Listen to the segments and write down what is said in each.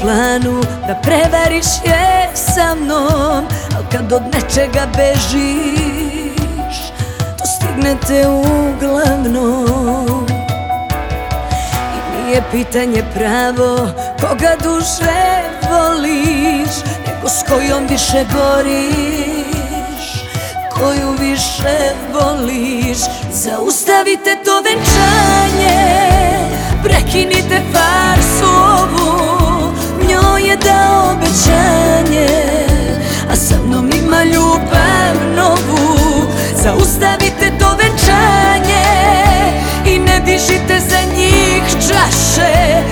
planu Da prevariš je sa mnom Al kad od nečega bežiš To stignete uglavnom. I nije pitanje pravo Koga duše voliš Nego s kojom više goriš Koju više voliš. Zaustavite to venčanje Prekinite farsu Zaustavite to venčanje I ne dižite za njih čaše.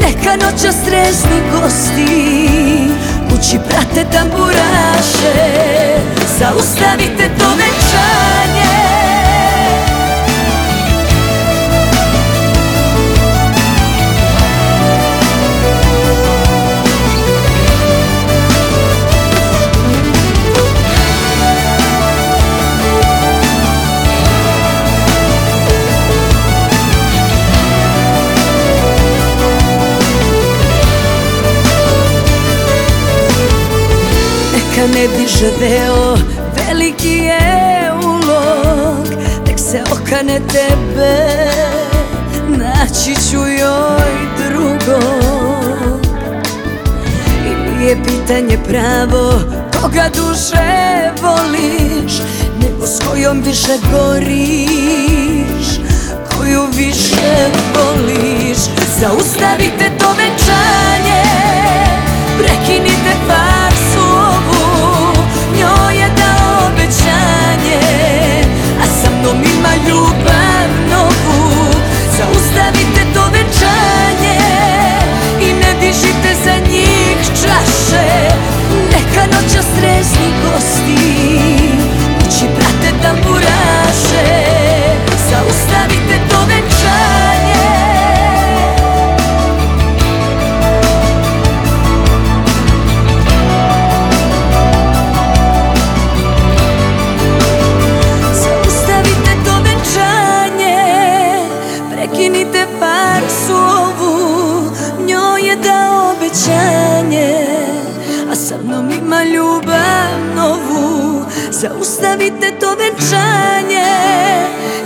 Neka noća stresni gosti Kući prate tamburaše Ne diže veo, veliki je ulog. Nek se okane tebe, naći ću joj drugog I nije pitanje pravo, koga duše voliš Nego s kojom više goriš, koju više voliš. Zaustavite to venčanje, Zaustavite to venčanje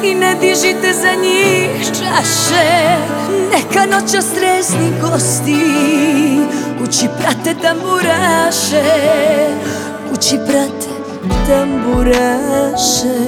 I ne dižite za njih čaše. Neka noća stresni gosti Kući prate tamburaše Kući prate tamburaše